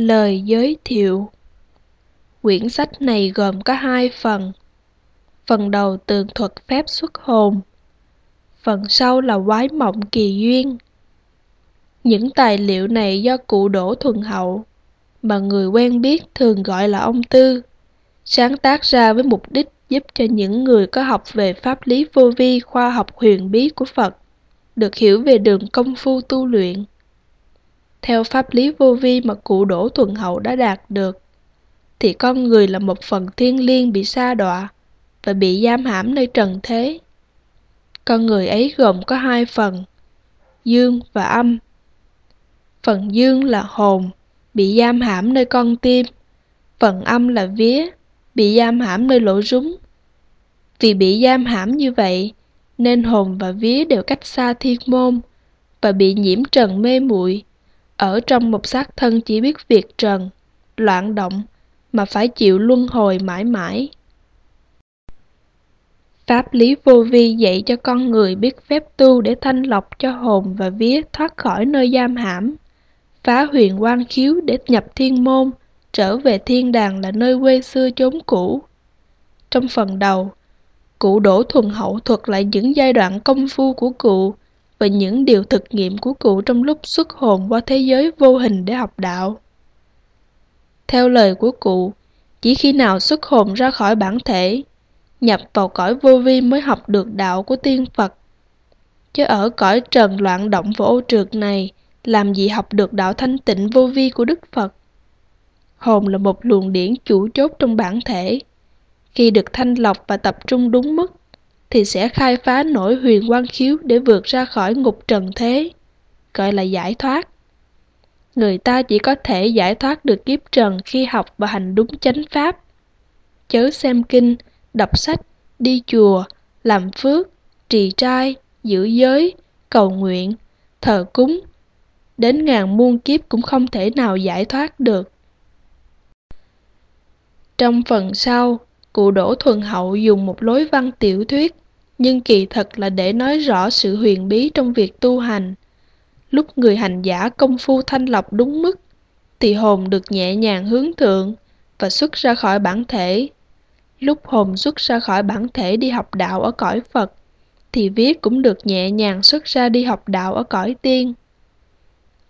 Lời giới thiệu Quyển sách này gồm có hai phần. Phần đầu tường thuật phép xuất hồn. Phần sau là quái mộng kỳ duyên. Những tài liệu này do cụ Đỗ Thuần Hậu, mà người quen biết thường gọi là ông Tư, sáng tác ra với mục đích giúp cho những người có học về pháp lý vô vi khoa học huyền bí của Phật được hiểu về đường công phu tu luyện. Theo pháp lý vô vi mà cụ Đỗ Thuần Hậu đã đạt được, thì con người là một phần thiên liêng bị sa đọa và bị giam hãm nơi trần thế. Con người ấy gồm có hai phần, dương và âm. Phần dương là hồn, bị giam hãm nơi con tim. Phần âm là vía, bị giam hãm nơi lỗ rúng. Vì bị giam hãm như vậy, nên hồn và vía đều cách xa thiên môn và bị nhiễm trần mê muội ở trong một xác thân chỉ biết việc trần, loạn động mà phải chịu luân hồi mãi mãi. Pháp lý vô vi dạy cho con người biết phép tu để thanh lọc cho hồn và vía thoát khỏi nơi giam hãm, phá huyền quan khiếu để nhập thiên môn, trở về thiên đàng là nơi quê xưa chốn cũ. Trong phần đầu, cụ Đỗ Thuần Hậu thuật lại những giai đoạn công phu của cụ và những điều thực nghiệm của cụ trong lúc xuất hồn qua thế giới vô hình để học đạo. Theo lời của cụ, chỉ khi nào xuất hồn ra khỏi bản thể, nhập vào cõi vô vi mới học được đạo của tiên Phật. Chứ ở cõi trần loạn động và ô trượt này, làm gì học được đạo thanh tịnh vô vi của Đức Phật? Hồn là một luồng điển chủ chốt trong bản thể. Khi được thanh lọc và tập trung đúng mức, thì sẽ khai phá nổi huyền quan khiếu để vượt ra khỏi ngục trần thế, gọi là giải thoát. Người ta chỉ có thể giải thoát được kiếp trần khi học và hành đúng chánh pháp. Chớ xem kinh, đọc sách, đi chùa, làm phước, trì trai, giữ giới, cầu nguyện, thờ cúng. Đến ngàn muôn kiếp cũng không thể nào giải thoát được. Trong phần sau, cụ Đỗ Thuần Hậu dùng một lối văn tiểu thuyết, nhưng kỳ thật là để nói rõ sự huyền bí trong việc tu hành. Lúc người hành giả công phu thanh lọc đúng mức, thì hồn được nhẹ nhàng hướng thượng và xuất ra khỏi bản thể. Lúc hồn xuất ra khỏi bản thể đi học đạo ở cõi Phật, thì viết cũng được nhẹ nhàng xuất ra đi học đạo ở cõi tiên.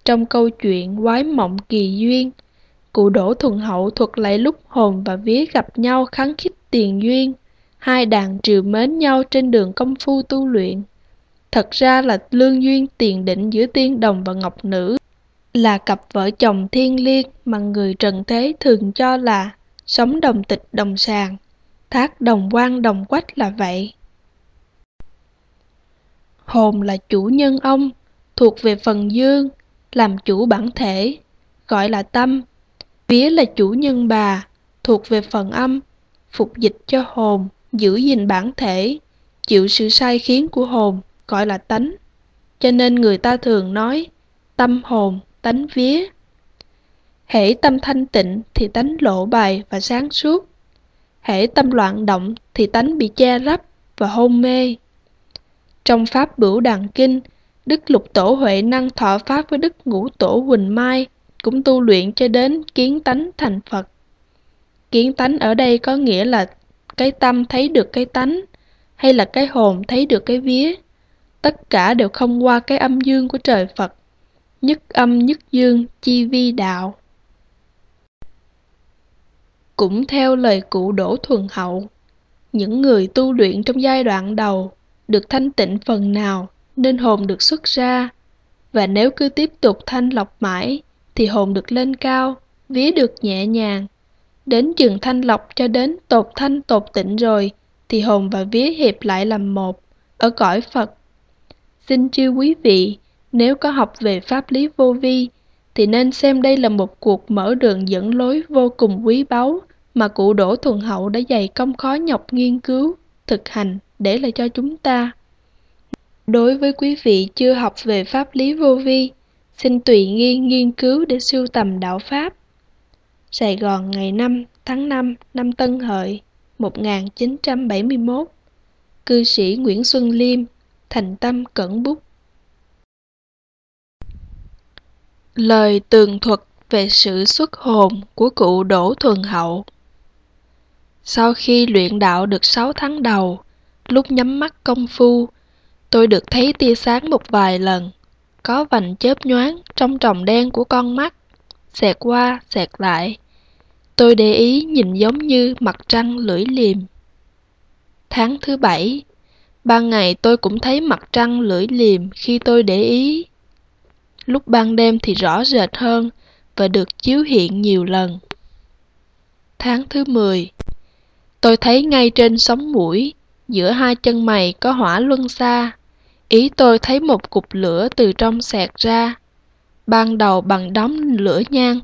Trong câu chuyện Quái mộng kỳ duyên, cụ Đỗ Thuần Hậu thuật lại lúc hồn và vía gặp nhau kháng khích tiền duyên, hai đàn triều mến nhau trên đường công phu tu luyện. Thật ra là lương duyên tiền định giữa tiên đồng và ngọc nữ, là cặp vợ chồng thiên liêng mà người trần thế thường cho là sống đồng tịch đồng sàng, thác đồng quan đồng quách là vậy. Hồn là chủ nhân ông, thuộc về phần dương, làm chủ bản thể, gọi là tâm. Vía là chủ nhân bà, thuộc về phần âm, phục dịch cho hồn, giữ gìn bản thể, chịu sự sai khiến của hồn, gọi là tánh. Cho nên người ta thường nói tâm hồn, tánh vía. Hễ tâm thanh tịnh thì tánh lộ bài và sáng suốt. Hễ tâm loạn động thì tánh bị che lấp và hôn mê. Trong Pháp Bửu Đàn Kinh, Đức Lục Tổ Huệ năng thọ Pháp với Đức Ngũ Tổ huỳnh Mai cũng tu luyện cho đến kiến tánh thành Phật. Kiến tánh ở đây có nghĩa là cái tâm thấy được cái tánh, hay là cái hồn thấy được cái vía. Tất cả đều không qua cái âm dương của trời Phật. Nhất âm nhất dương, chi vi đạo. Cũng theo lời cụ Đỗ Thuần Hậu, những người tu luyện trong giai đoạn đầu được thanh tịnh phần nào nên hồn được xuất ra. Và nếu cứ tiếp tục thanh lọc mãi thì hồn được lên cao, vía được nhẹ nhàng. Đến trường thanh lọc cho đến tột thanh tột tịnh rồi thì hồn và vía hiệp lại làm một ở cõi Phật. Xin chư quý vị, nếu có học về pháp lý vô vi thì nên xem đây là một cuộc mở đường dẫn lối vô cùng quý báu mà cụ Đỗ Thuần Hậu đã dày công khó nhọc nghiên cứu, thực hành để lại cho chúng ta. Đối với quý vị chưa học về pháp lý vô vi, xin tùy nghi nghiên cứu để siêu tầm đạo Pháp. Sài Gòn ngày 5 tháng 5 năm Tân Hợi 1971 Cư sĩ Nguyễn Xuân Liêm Thành tâm cẩn bút Lời tường thuật về sự xuất hồn của cụ Đỗ Thuần Hậu. Sau khi luyện đạo được 6 tháng đầu, lúc nhắm mắt công phu, tôi được thấy tia sáng một vài lần, có vành chớp nhoáng trong tròng đen của con mắt, xẹt qua, xẹt lại. Tôi để ý nhìn giống như mặt trăng lưỡi liềm. Tháng thứ bảy, ban ngày tôi cũng thấy mặt trăng lưỡi liềm khi tôi để ý. Lúc ban đêm thì rõ rệt hơn và được chiếu hiện nhiều lần. Tháng thứ mười, tôi thấy ngay trên sóng mũi, giữa hai chân mày có hỏa luân xa. Ý tôi thấy một cục lửa từ trong xẹt ra, ban đầu bằng đống lửa nhang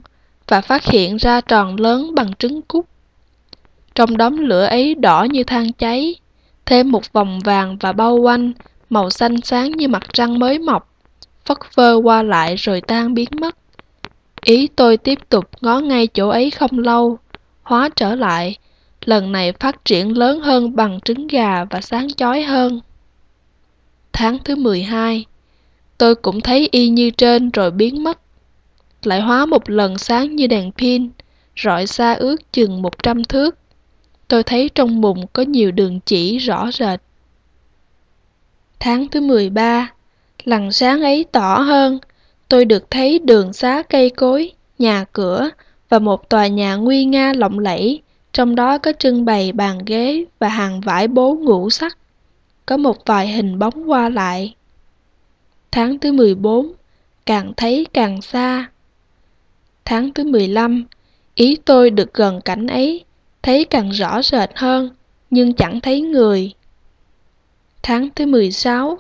và phát hiện ra tròn lớn bằng trứng cút. Trong đống lửa ấy đỏ như than cháy, thêm một vòng vàng và bao quanh, màu xanh sáng như mặt trăng mới mọc, phất phơ qua lại rồi tan biến mất. Ý tôi tiếp tục ngó ngay chỗ ấy không lâu, hóa trở lại, lần này phát triển lớn hơn bằng trứng gà và sáng chói hơn. Tháng thứ 12, tôi cũng thấy y như trên rồi biến mất. Lại hóa một lần sáng như đèn pin, rọi xa ước chừng 100 thước. Tôi thấy trong bụng có nhiều đường chỉ rõ rệt. Tháng thứ 13, lần sáng ấy tỏ hơn, tôi được thấy đường xá cây cối, nhà cửa và một tòa nhà nguy nga lộng lẫy, trong đó có trưng bày bàn ghế và hàng vải bố ngũ sắc. Có một vài hình bóng qua lại. Tháng thứ 14, càng thấy càng xa. Tháng thứ 15, ý tôi được gần cảnh ấy, thấy càng rõ rệt hơn, nhưng chẳng thấy người. Tháng thứ 16,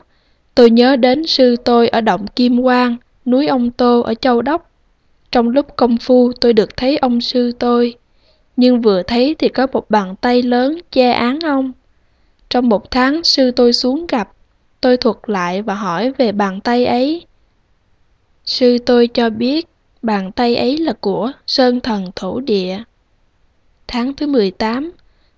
tôi nhớ đến sư tôi ở động Kim Quang, núi Ông Tô ở Châu Đốc. Trong lúc công phu tôi được thấy ông sư tôi, nhưng vừa thấy thì có một bàn tay lớn che án ông. Trong một tháng sư tôi xuống gặp, tôi thuật lại và hỏi về bàn tay ấy. Sư tôi cho biết bàn tay ấy là của Sơn Thần Thổ Địa. Tháng thứ 18,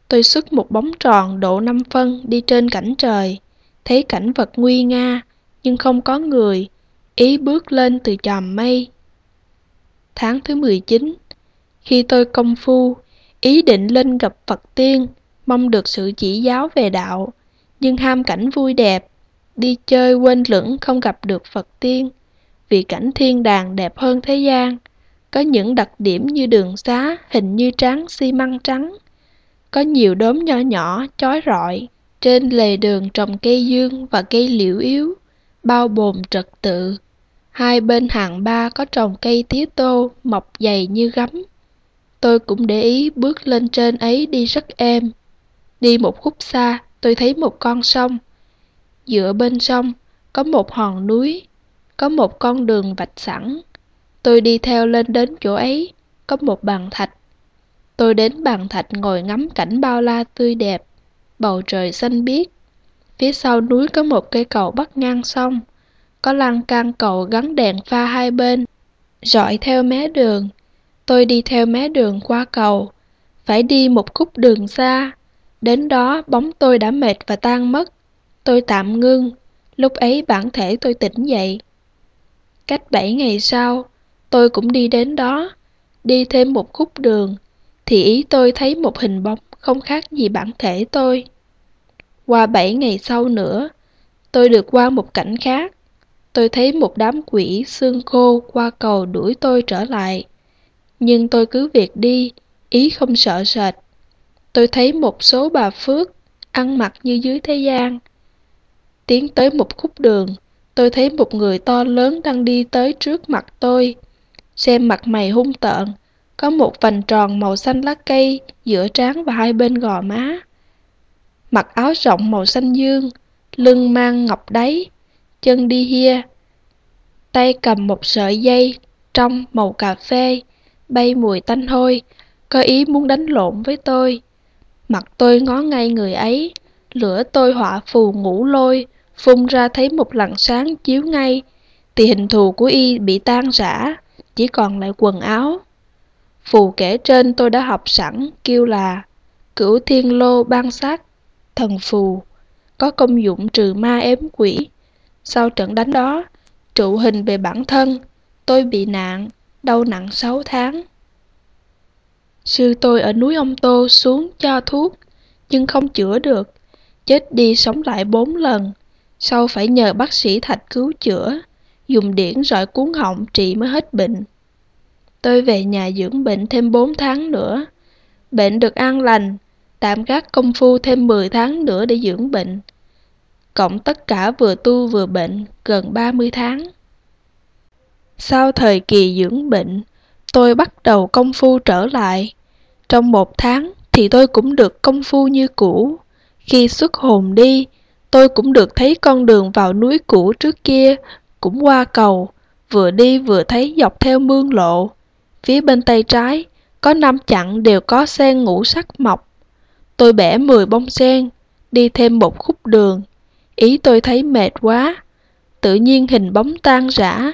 tôi xuất một bóng tròn độ 5 phân đi trên cảnh trời, thấy cảnh vật nguy nga, nhưng không có người, ý bước lên từ chòm mây. Tháng thứ 19, khi tôi công phu, ý định lên gặp Phật tiên, mong được sự chỉ giáo về đạo, nhưng ham cảnh vui đẹp, đi chơi quên lửng không gặp được Phật tiên, vì cảnh thiên đàng đẹp hơn thế gian, có những đặc điểm như đường xá hình như trắng xi măng trắng, có nhiều đốm nhỏ nhỏ chói rọi, trên lề đường trồng cây dương và cây liễu yếu, bao bồn trật tự. Hai bên hàng ba có trồng cây tía tô mọc dày như gấm. Tôi cũng để ý bước lên trên ấy đi rất êm. Đi một khúc xa, tôi thấy một con sông. giữa bên sông, có một hòn núi, có một con đường vạch sẵn. Tôi đi theo lên đến chỗ ấy, có một bàn thạch. Tôi đến bàn thạch ngồi ngắm cảnh bao la tươi đẹp, bầu trời xanh biếc. Phía sau núi có một cây cầu bắc ngang sông, có lan can cầu gắn đèn pha hai bên, rọi theo mé đường. Tôi đi theo mé đường qua cầu, phải đi một khúc đường xa. Đến đó bóng tôi đã mệt và tan mất. Tôi tạm ngưng, lúc ấy bản thể tôi tỉnh dậy. Cách bảy ngày sau, tôi cũng đi đến đó, đi thêm một khúc đường, thì ý tôi thấy một hình bóng không khác gì bản thể tôi. Qua bảy ngày sau nữa, tôi được qua một cảnh khác. Tôi thấy một đám quỷ xương khô qua cầu đuổi tôi trở lại. Nhưng tôi cứ việc đi, ý không sợ sệt. Tôi thấy một số bà Phước ăn mặc như dưới thế gian. Tiến tới một khúc đường, tôi thấy một người to lớn đang đi tới trước mặt tôi. Xem mặt mày hung tợn, có một vành tròn màu xanh lá cây giữa trán và hai bên gò má. Mặc áo rộng màu xanh dương, lưng mang ngọc đáy, chân đi hia. Tay cầm một sợi dây trong màu cà phê, bay mùi tanh hôi, có ý muốn đánh lộn với tôi. Mặt tôi ngó ngay người ấy, lửa tôi họa phù ngủ lôi, phun ra thấy một làn sáng chiếu ngay, thì hình thù của y bị tan rã, chỉ còn lại quần áo. Phù kể trên tôi đã học sẵn, kêu là cửu thiên lô ban sát, thần phù, có công dụng trừ ma ếm quỷ. Sau trận đánh đó, trụ hình về bản thân, tôi bị nạn, đau nặng sáu tháng. Sư tôi ở núi ông Tô xuống cho thuốc, nhưng không chữa được, chết đi sống lại bốn lần, sau phải nhờ bác sĩ thạch cứu chữa, dùng điển rọi cuốn họng trị mới hết bệnh. Tôi về nhà dưỡng bệnh thêm bốn tháng nữa. Bệnh được an lành, tạm gác công phu thêm 10 tháng nữa để dưỡng bệnh. Cộng tất cả vừa tu vừa bệnh, gần 30 tháng. Sau thời kỳ dưỡng bệnh, tôi bắt đầu công phu trở lại. Trong một tháng thì tôi cũng được công phu như cũ. Khi xuất hồn đi, tôi cũng được thấy con đường vào núi cũ trước kia, cũng qua cầu, vừa đi vừa thấy dọc theo mương lộ. Phía bên tay trái, có năm chặng đều có sen ngũ sắc mọc. Tôi bẻ 10 bông sen, đi thêm một khúc đường. Ý tôi thấy mệt quá. Tự nhiên hình bóng tan rã,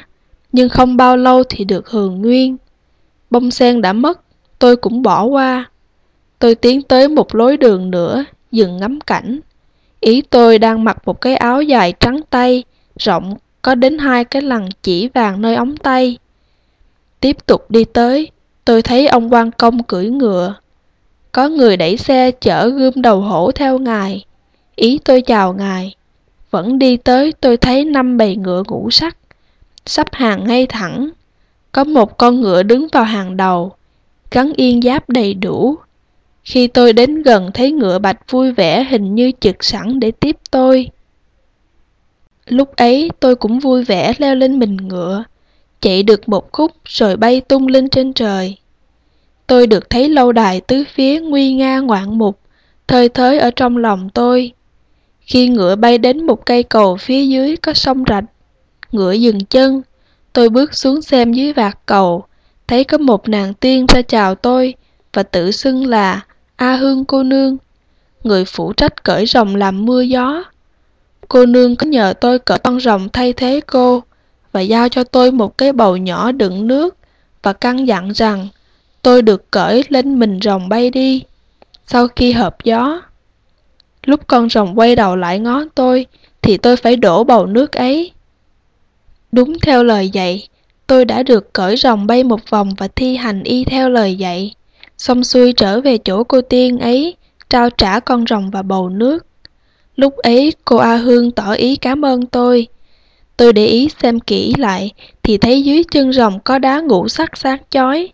nhưng không bao lâu thì được hường nguyên. Bông sen đã mất, tôi cũng bỏ qua. Tôi tiến tới một lối đường nữa, dừng ngắm cảnh. Ý tôi đang mặc một cái áo dài trắng tay, rộng có đến hai cái lằn chỉ vàng nơi ống tay. Tiếp tục đi tới, tôi thấy ông quan công cưỡi ngựa. Có người đẩy xe chở gươm đầu hổ theo ngài. Ý tôi chào ngài. Vẫn đi tới tôi thấy năm bầy ngựa ngũ sắc, sắp hàng ngay thẳng. Có một con ngựa đứng vào hàng đầu, gắn yên giáp đầy đủ. Khi tôi đến gần thấy ngựa bạch vui vẻ hình như trực sẵn để tiếp tôi. Lúc ấy tôi cũng vui vẻ leo lên mình ngựa, chạy được một khúc rồi bay tung lên trên trời. Tôi được thấy lâu đài tứ phía nguy nga ngoạn mục, thơi thới ở trong lòng tôi. Khi ngựa bay đến một cây cầu phía dưới có sông rạch, ngựa dừng chân, tôi bước xuống xem dưới vạt cầu, thấy có một nàng tiên ra chào tôi và tự xưng là A Hương cô nương, người phụ trách cởi rồng làm mưa gió. Cô nương có nhờ tôi cởi con rồng thay thế cô và giao cho tôi một cái bầu nhỏ đựng nước và căn dặn rằng tôi được cởi lên mình rồng bay đi. Sau khi hợp gió, lúc con rồng quay đầu lại ngó tôi thì tôi phải đổ bầu nước ấy. Đúng theo lời dạy, tôi đã được cởi rồng bay một vòng và thi hành y theo lời dạy. Xong xuôi trở về chỗ cô tiên ấy, trao trả con rồng và bầu nước. Lúc ấy cô A Hương tỏ ý cảm ơn tôi. Tôi để ý xem kỹ lại thì thấy dưới chân rồng có đá ngũ sắc sáng chói.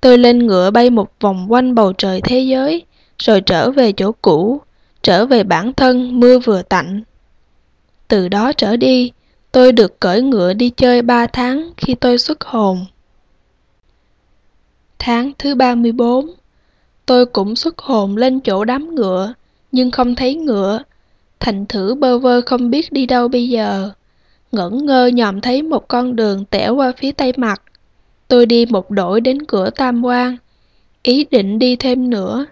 Tôi lên ngựa bay một vòng quanh bầu trời thế giới, rồi trở về chỗ cũ, trở về bản thân mưa vừa tạnh. Từ đó trở đi, tôi được cởi ngựa đi chơi ba tháng khi tôi xuất hồn. Tháng thứ 34 Tôi cũng xuất hồn lên chỗ đám ngựa, nhưng không thấy ngựa. Thành thử bơ vơ không biết đi đâu bây giờ. Ngẩn ngơ nhòm thấy một con đường tẻo qua phía tây mặt. Tôi đi một đổi đến cửa Tam quan, ý định đi thêm nữa.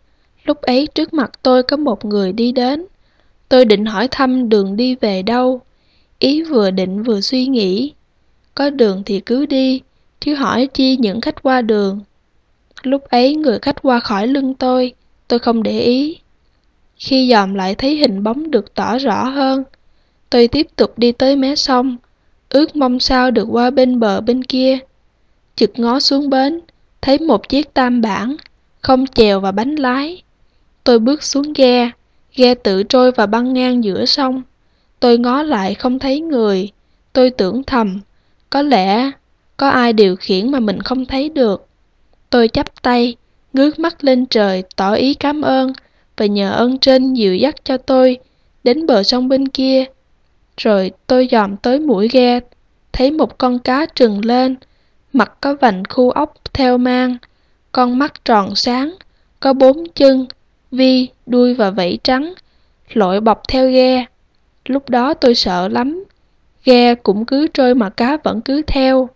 Lúc ấy trước mặt tôi có một người đi đến. Tôi định hỏi thăm đường đi về đâu. Ý vừa định vừa suy nghĩ. Có đường thì cứ đi, chứ hỏi chi những khách qua đường. Lúc ấy người khách qua khỏi lưng tôi, tôi không để ý. Khi dòm lại thấy hình bóng được tỏ rõ hơn, tôi tiếp tục đi tới mé sông, ước mong sao được qua bên bờ bên kia. Chực ngó xuống bến, thấy một chiếc tam bản, không chèo và bánh lái. Tôi bước xuống ghe, ghe tự trôi và băng ngang giữa sông. Tôi ngó lại không thấy người, tôi tưởng thầm, có lẽ có ai điều khiển mà mình không thấy được. Tôi chắp tay, ngước mắt lên trời tỏ ý cảm ơn và nhờ ơn trên dịu dắt cho tôi đến bờ sông bên kia. Rồi tôi dòm tới mũi ghe, thấy một con cá trừng lên, mặt có vành khu ốc theo mang, con mắt tròn sáng, có bốn chân, vi, đuôi và vảy trắng, lội bọc theo ghe. Lúc đó tôi sợ lắm, ghe cũng cứ trôi mà cá vẫn cứ theo.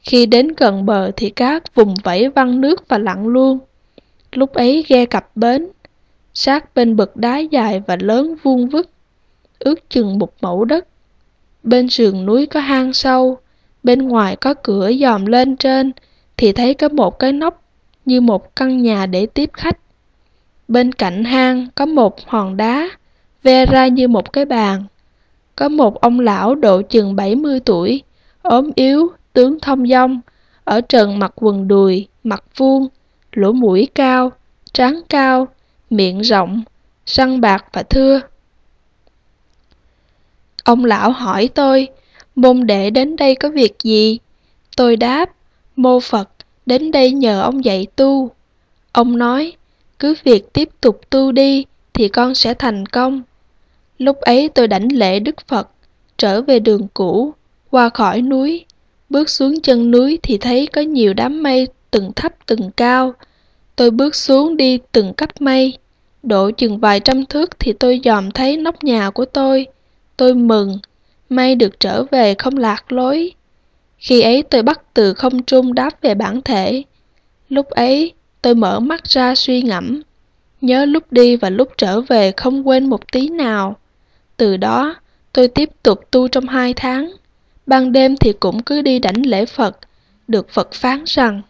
Khi đến gần bờ thì cá vùng vẫy văng nước và lặn luôn. Lúc ấy ghe cập bến, sát bên bực đá dài và lớn vuông vức, ước chừng một mẫu đất. Bên sườn núi có hang sâu, bên ngoài có cửa dòm lên trên thì thấy có một cái nóc như một căn nhà để tiếp khách. Bên cạnh hang có một hòn đá, ve ra như một cái bàn. Có một ông lão độ chừng 70 tuổi, ốm yếu, tướng thông dong, ở trần mặc quần đùi, mặt vuông, lỗ mũi cao, trán cao, miệng rộng, răng bạc và thưa. Ông lão hỏi tôi, môn đệ đến đây có việc gì? Tôi đáp, mô Phật, đến đây nhờ ông dạy tu. Ông nói, cứ việc tiếp tục tu đi thì con sẽ thành công. Lúc ấy tôi đảnh lễ Đức Phật, trở về đường cũ, qua khỏi núi. Bước xuống chân núi thì thấy có nhiều đám mây từng thấp từng cao. Tôi bước xuống đi từng cấp mây. Độ chừng vài trăm thước thì tôi dòm thấy nóc nhà của tôi. Tôi mừng, may được trở về không lạc lối. Khi ấy tôi bắt từ không trung đáp về bản thể. Lúc ấy tôi mở mắt ra suy ngẫm. Nhớ lúc đi và lúc trở về không quên một tí nào. Từ đó, tôi tiếp tục tu trong hai tháng. Ban đêm thì cũng cứ đi đảnh lễ Phật, được Phật phán rằng,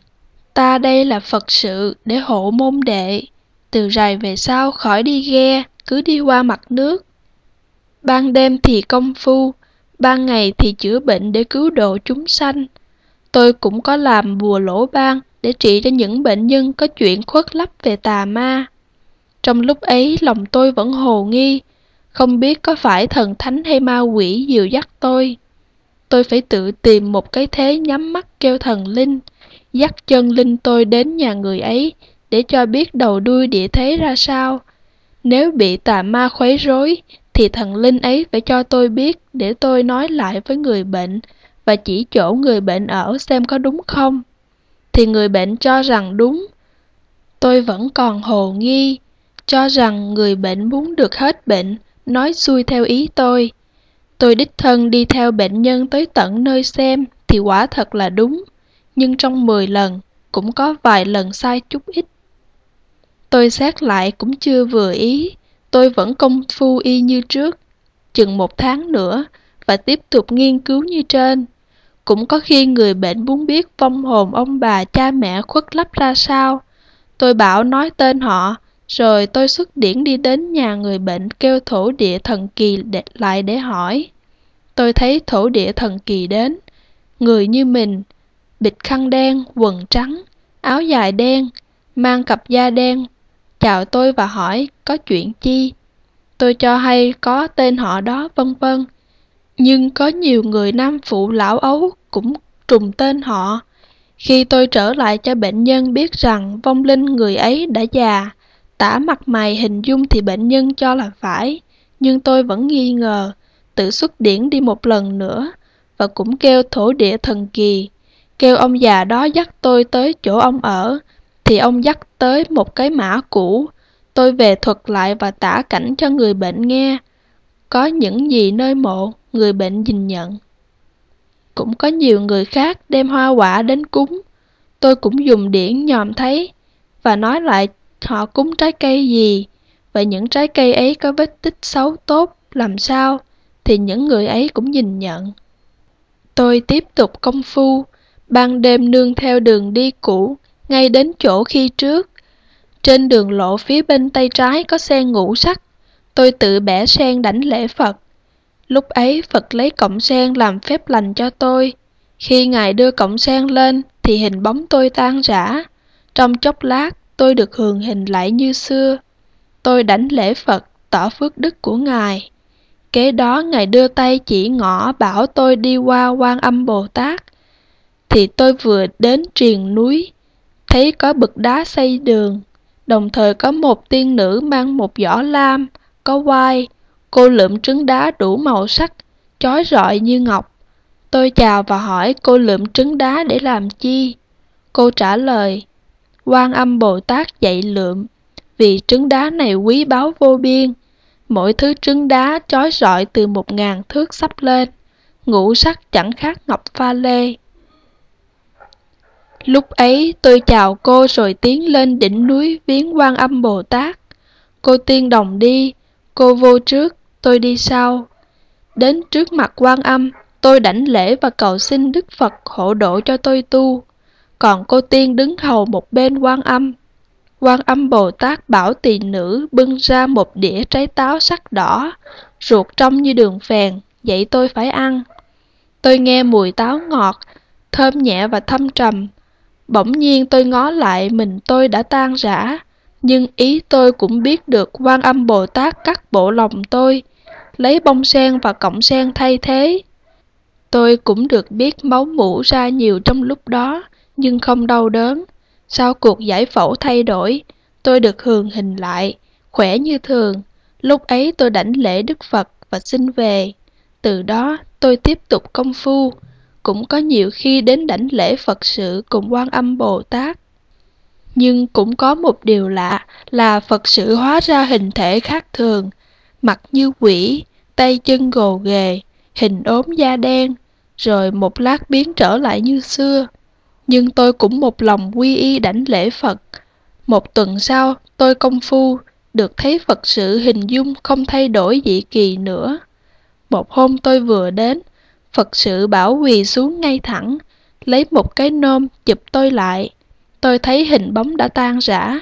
ta đây là Phật sự để hộ môn đệ, từ rày về sau khỏi đi ghe, cứ đi qua mặt nước. Ban đêm thì công phu, ban ngày thì chữa bệnh để cứu độ chúng sanh. Tôi cũng có làm bùa lỗ ban để trị cho những bệnh nhân có chuyện khuất lấp về tà ma. Trong lúc ấy lòng tôi vẫn hồ nghi, không biết có phải thần thánh hay ma quỷ dìu dắt tôi. Tôi phải tự tìm một cái thế nhắm mắt kêu thần linh, dắt chân linh tôi đến nhà người ấy để cho biết đầu đuôi địa thế ra sao. Nếu bị tà ma khuấy rối, thì thần linh ấy phải cho tôi biết để tôi nói lại với người bệnh và chỉ chỗ người bệnh ở xem có đúng không. Thì người bệnh cho rằng đúng. Tôi vẫn còn hồ nghi, cho rằng người bệnh muốn được hết bệnh, nói xuôi theo ý tôi. Tôi đích thân đi theo bệnh nhân tới tận nơi xem thì quả thật là đúng, nhưng trong 10 lần cũng có vài lần sai chút ít. Tôi xét lại cũng chưa vừa ý, tôi vẫn công phu y như trước, chừng một tháng nữa và tiếp tục nghiên cứu như trên. Cũng có khi người bệnh muốn biết vong hồn ông bà cha mẹ khuất lấp ra sao. Tôi bảo nói tên họ, rồi tôi xuất điển đi đến nhà người bệnh kêu thổ địa thần kỳ để, lại để hỏi. Tôi thấy thổ địa thần kỳ đến. Người như mình, bịt khăn đen, quần trắng, áo dài đen, mang cặp da đen, chào tôi và hỏi có chuyện chi. Tôi cho hay có tên họ đó vân vân. Nhưng có nhiều người nam phụ lão ấu cũng trùng tên họ. Khi tôi trở lại cho bệnh nhân biết rằng vong linh người ấy đã già, tả mặt mày hình dung thì bệnh nhân cho là phải, nhưng tôi vẫn nghi ngờ, tự xuất điển đi một lần nữa, và cũng kêu thổ địa thần kỳ, kêu ông già đó dắt tôi tới chỗ ông ở, thì ông dắt tới một cái mã cũ, tôi về thuật lại và tả cảnh cho người bệnh nghe. Có những gì nơi mộ, người bệnh nhìn nhận. Cũng có nhiều người khác đem hoa quả đến cúng, tôi cũng dùng điển nhòm thấy, và nói lại họ cúng trái cây gì, và những trái cây ấy có vết tích xấu tốt, làm sao, thì những người ấy cũng nhìn nhận. Tôi tiếp tục công phu, ban đêm nương theo đường đi cũ, ngay đến chỗ khi trước. Trên đường lộ phía bên tay trái có sen ngũ sắc, tôi tự bẻ sen đảnh lễ Phật. Lúc ấy Phật lấy cọng sen làm phép lành cho tôi. Khi Ngài đưa cọng sen lên thì hình bóng tôi tan rã. Trong chốc lát tôi được hường hình lại như xưa. Tôi đánh lễ Phật tỏ phước đức của Ngài. Kế đó Ngài đưa tay chỉ ngõ bảo tôi đi qua quan âm Bồ Tát. Thì tôi vừa đến triền núi, thấy có bực đá xây đường, đồng thời có một tiên nữ mang một giỏ lam, có vai, cô lượm trứng đá đủ màu sắc, chói rọi như ngọc. Tôi chào và hỏi cô lượm trứng đá để làm chi? Cô trả lời, quan âm Bồ Tát dạy lượm, vì trứng đá này quý báu vô biên, mỗi thứ trứng đá chói rọi từ một ngàn thước sắp lên, ngũ sắc chẳng khác ngọc pha lê. Lúc ấy tôi chào cô rồi tiến lên đỉnh núi viếng quan âm Bồ Tát. Cô tiên đồng đi, cô vô trước, tôi đi sau. Đến trước mặt quan âm, tôi đảnh lễ và cầu xin Đức Phật hộ độ cho tôi tu. Còn cô tiên đứng hầu một bên quan âm. Quan âm Bồ Tát bảo tỳ nữ bưng ra một đĩa trái táo sắc đỏ, ruột trong như đường phèn, dạy tôi phải ăn. Tôi nghe mùi táo ngọt, thơm nhẹ và thâm trầm. Bỗng nhiên tôi ngó lại mình tôi đã tan rã, nhưng ý tôi cũng biết được quan âm Bồ Tát cắt bộ lòng tôi, lấy bông sen và cọng sen thay thế. Tôi cũng được biết máu mũ ra nhiều trong lúc đó, nhưng không đau đớn. Sau cuộc giải phẫu thay đổi, tôi được hường hình lại, khỏe như thường. Lúc ấy tôi đảnh lễ Đức Phật và xin về. Từ đó tôi tiếp tục công phu, cũng có nhiều khi đến đảnh lễ Phật sự cùng quan âm Bồ Tát. Nhưng cũng có một điều lạ là Phật sự hóa ra hình thể khác thường, mặt như quỷ, tay chân gồ ghề, hình ốm da đen, rồi một lát biến trở lại như xưa. Nhưng tôi cũng một lòng quy y đảnh lễ Phật. Một tuần sau, tôi công phu, được thấy Phật sự hình dung không thay đổi dị kỳ nữa. Một hôm tôi vừa đến, Phật sự bảo quỳ xuống ngay thẳng, lấy một cái nôm chụp tôi lại. Tôi thấy hình bóng đã tan rã,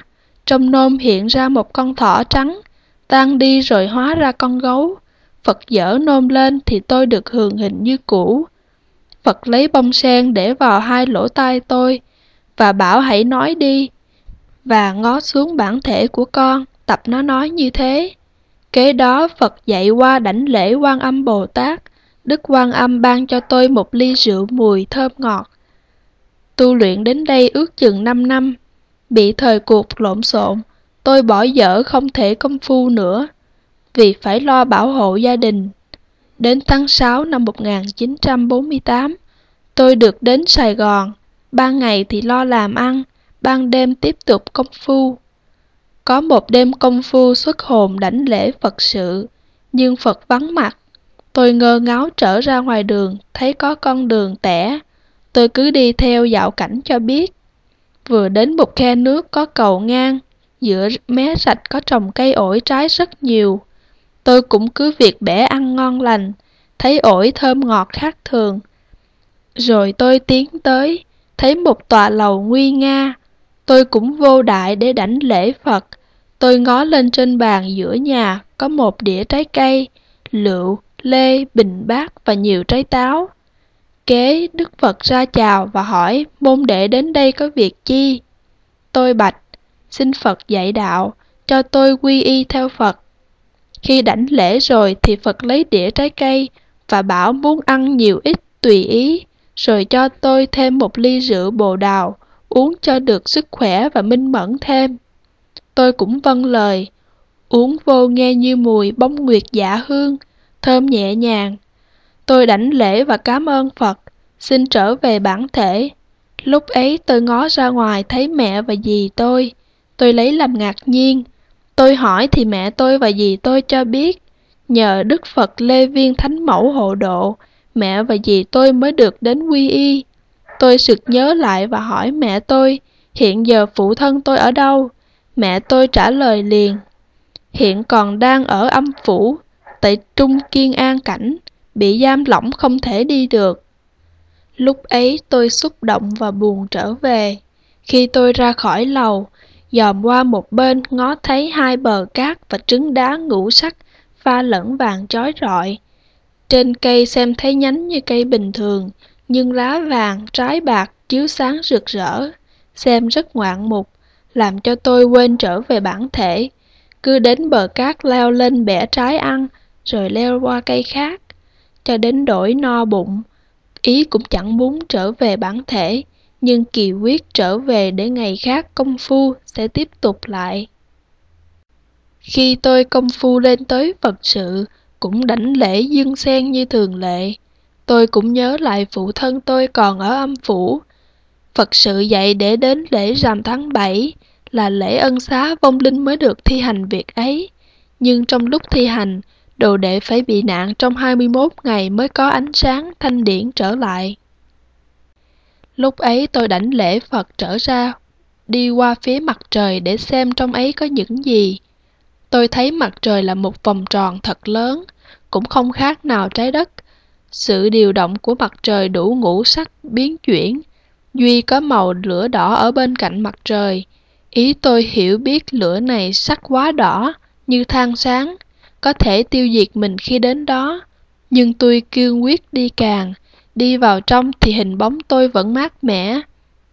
trong nôm hiện ra một con thỏ trắng, tan đi rồi hóa ra con gấu. Phật dở nôm lên thì tôi được hường hình như cũ. Phật lấy bông sen để vào hai lỗ tai tôi và bảo hãy nói đi và ngó xuống bản thể của con, tập nó nói như thế. Kế đó, phật dạy qua đảnh lễ quan âm bồ tát. Đức quan âm ban cho tôi một ly rượu mùi thơm ngọt. Tu luyện đến đây ước chừng 5 năm. Bị thời cuộc lộn xộn, tôi bỏ dở không thể công phu nữa. Vì phải lo bảo hộ gia đình. Đến tháng 6 năm 1948, tôi được đến Sài Gòn. Ban ngày thì lo làm ăn, ban đêm tiếp tục công phu. Có một đêm công phu xuất hồn đảnh lễ Phật sự, nhưng Phật vắng mặt. Tôi ngơ ngáo trở ra ngoài đường, thấy có con đường tẻ. Tôi cứ đi theo dạo cảnh cho biết. Vừa đến một khe nước có cầu ngang, giữa mé sạch có trồng cây ổi trái rất nhiều. Tôi cũng cứ việc bẻ ăn ngon lành, thấy ổi thơm ngọt khác thường. Rồi tôi tiến tới, thấy một tòa lầu nguy nga. Tôi cũng vô đại để đảnh lễ Phật. Tôi ngó lên trên bàn giữa nhà có một đĩa trái cây, lựu, lê, bình bát và nhiều trái táo. Kế Đức Phật ra chào và hỏi môn đệ đến đây có việc chi? Tôi bạch, xin Phật dạy đạo, cho tôi quy y theo Phật. Khi đảnh lễ rồi thì Phật lấy đĩa trái cây và bảo muốn ăn nhiều ít tùy ý, rồi cho tôi thêm một ly rượu bồ đào, uống cho được sức khỏe và minh mẫn thêm. Tôi cũng vâng lời, uống vô nghe như mùi bông nguyệt dạ hương, thơm nhẹ nhàng. Tôi đảnh lễ và cảm ơn Phật, xin trở về bản thể. Lúc ấy tôi ngó ra ngoài thấy mẹ và dì tôi, tôi lấy làm ngạc nhiên. Tôi hỏi thì mẹ tôi và dì tôi cho biết, nhờ Đức Phật Lê Viên Thánh Mẫu hộ độ, mẹ và dì tôi mới được đến quy y. Tôi sực nhớ lại và hỏi mẹ tôi, hiện giờ phụ thân tôi ở đâu? Mẹ tôi trả lời liền, hiện còn đang ở âm phủ, tại Trung Kiên An Cảnh, bị giam lỏng không thể đi được. Lúc ấy tôi xúc động và buồn trở về. Khi tôi ra khỏi lầu, dòm qua một bên ngó thấy hai bờ cát và trứng đá ngũ sắc pha lẫn vàng chói rọi. Trên cây xem thấy nhánh như cây bình thường, nhưng lá vàng, trái bạc chiếu sáng rực rỡ, xem rất ngoạn mục, làm cho tôi quên trở về bản thể. Cứ đến bờ cát leo lên bẻ trái ăn, rồi leo qua cây khác, cho đến đổi no bụng. Ý cũng chẳng muốn trở về bản thể, nhưng kỳ quyết trở về để ngày khác công phu sẽ tiếp tục lại. Khi tôi công phu lên tới Phật sự, cũng đảnh lễ dương sen như thường lệ. Tôi cũng nhớ lại phụ thân tôi còn ở âm phủ. Phật sự dạy để đến lễ rằm tháng 7 là lễ ân xá vong linh mới được thi hành việc ấy. Nhưng trong lúc thi hành, đồ đệ phải bị nạn trong 21 ngày mới có ánh sáng thanh điển trở lại. Lúc ấy tôi đảnh lễ Phật trở ra, đi qua phía mặt trời để xem trong ấy có những gì. Tôi thấy mặt trời là một vòng tròn thật lớn, cũng không khác nào trái đất. Sự điều động của mặt trời đủ ngũ sắc biến chuyển, duy có màu lửa đỏ ở bên cạnh mặt trời. Ý tôi hiểu biết lửa này sắc quá đỏ, như than sáng, có thể tiêu diệt mình khi đến đó. Nhưng tôi kiên quyết đi càng, Đi vào trong thì hình bóng tôi vẫn mát mẻ.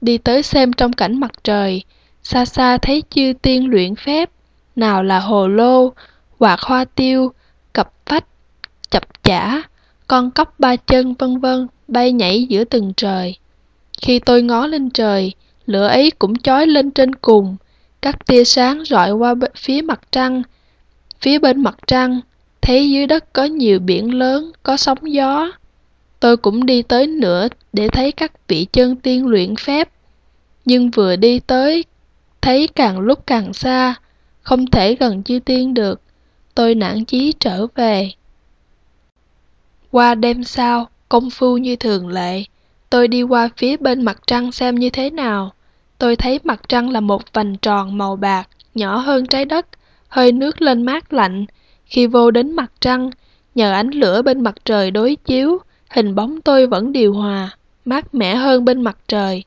Đi tới xem trong cảnh mặt trời, xa xa thấy chư tiên luyện phép, nào là hồ lô, quạt hoa tiêu, cặp phách, chập chả, con cóc ba chân vân vân bay nhảy giữa từng trời. Khi tôi ngó lên trời, lửa ấy cũng chói lên trên cùng, các tia sáng rọi qua phía mặt trăng. Phía bên mặt trăng, thấy dưới đất có nhiều biển lớn, có sóng gió. Tôi cũng đi tới nữa để thấy các vị chân tiên luyện phép. Nhưng vừa đi tới, thấy càng lúc càng xa, không thể gần chư tiên được. Tôi nản chí trở về. Qua đêm sau, công phu như thường lệ, tôi đi qua phía bên mặt trăng xem như thế nào. Tôi thấy mặt trăng là một vành tròn màu bạc, nhỏ hơn trái đất, hơi nước lên mát lạnh. Khi vô đến mặt trăng, nhờ ánh lửa bên mặt trời đối chiếu, hình bóng tôi vẫn điều hòa, mát mẻ hơn bên mặt trời.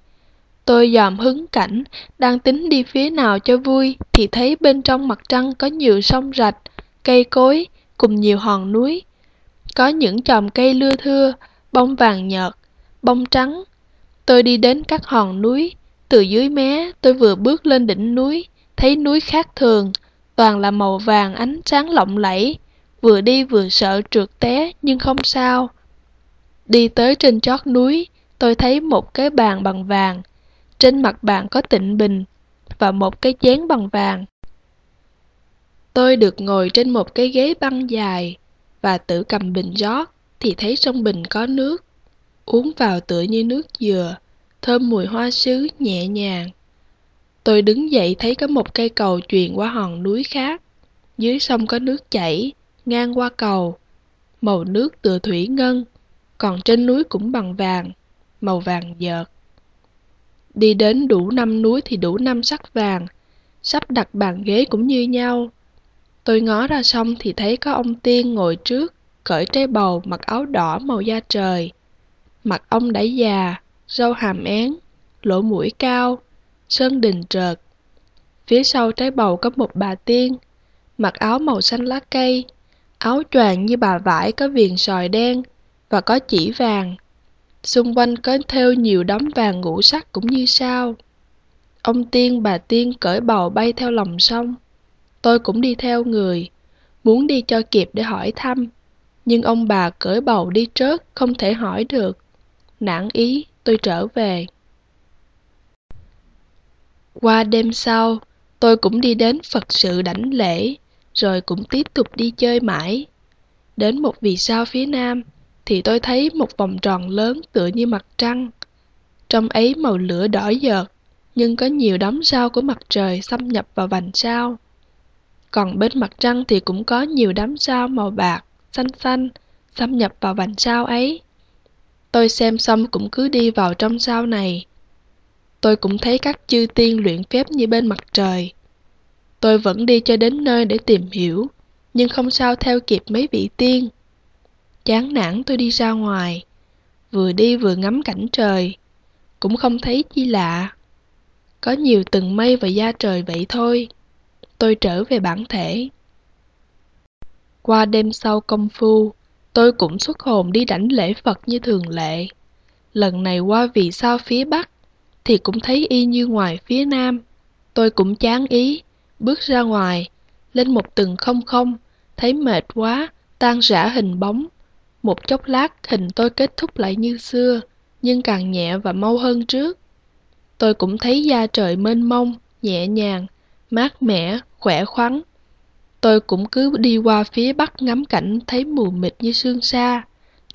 Tôi dòm hứng cảnh, đang tính đi phía nào cho vui, thì thấy bên trong mặt trăng có nhiều sông rạch, cây cối, cùng nhiều hòn núi. Có những chòm cây lưa thưa, bông vàng nhợt, bông trắng. Tôi đi đến các hòn núi, từ dưới mé tôi vừa bước lên đỉnh núi, thấy núi khác thường, toàn là màu vàng ánh sáng lộng lẫy. Vừa đi vừa sợ trượt té nhưng không sao. Đi tới trên chót núi, tôi thấy một cái bàn bằng vàng. Trên mặt bàn có tịnh bình và một cái chén bằng vàng. Tôi được ngồi trên một cái ghế băng dài và tự cầm bình rót thì thấy trong bình có nước. Uống vào tựa như nước dừa, thơm mùi hoa sứ nhẹ nhàng. Tôi đứng dậy thấy có một cây cầu truyền qua hòn núi khác. Dưới sông có nước chảy, ngang qua cầu. Màu nước tựa thủy ngân, còn trên núi cũng bằng vàng, màu vàng dợt. Đi đến đủ năm núi thì đủ năm sắc vàng, sắp đặt bàn ghế cũng như nhau. Tôi ngó ra sông thì thấy có ông tiên ngồi trước, cởi trái bầu mặc áo đỏ màu da trời. Mặt ông đã già, râu hàm én, lỗ mũi cao, sơn đình trợt. Phía sau trái bầu có một bà tiên, mặc áo màu xanh lá cây, áo choàng như bà vải có viền sòi đen và có chỉ vàng. Xung quanh có theo nhiều đống vàng ngũ sắc cũng như sao. Ông tiên bà tiên cởi bầu bay theo lòng sông. Tôi cũng đi theo người, muốn đi cho kịp để hỏi thăm. Nhưng ông bà cởi bầu đi trước, không thể hỏi được. Nản ý, tôi trở về. Qua đêm sau, tôi cũng đi đến Phật sự đảnh lễ, rồi cũng tiếp tục đi chơi mãi. Đến một vì sao phía nam, thì tôi thấy một vòng tròn lớn tựa như mặt trăng. Trong ấy màu lửa đỏ dợt, nhưng có nhiều đám sao của mặt trời xâm nhập vào vành sao. Còn bên mặt trăng thì cũng có nhiều đám sao màu bạc, xanh xanh, xâm nhập vào vành sao ấy. Tôi xem xong cũng cứ đi vào trong sao này. Tôi cũng thấy các chư tiên luyện phép như bên mặt trời. Tôi vẫn đi cho đến nơi để tìm hiểu, nhưng không sao theo kịp mấy vị tiên. Chán nản tôi đi ra ngoài, vừa đi vừa ngắm cảnh trời, cũng không thấy chi lạ. Có nhiều từng mây và da trời vậy thôi. Tôi trở về bản thể. Qua đêm sau công phu, tôi cũng xuất hồn đi đảnh lễ Phật như thường lệ. Lần này qua vì sao phía Bắc, thì cũng thấy y như ngoài phía Nam. Tôi cũng chán ý, bước ra ngoài, lên một từng không không, thấy mệt quá, tan rã hình bóng. Một chốc lát hình tôi kết thúc lại như xưa, nhưng càng nhẹ và mau hơn trước. Tôi cũng thấy da trời mênh mông, nhẹ nhàng, mát mẻ, khỏe khoắn. Tôi cũng cứ đi qua phía bắc ngắm cảnh thấy mù mịt như sương sa,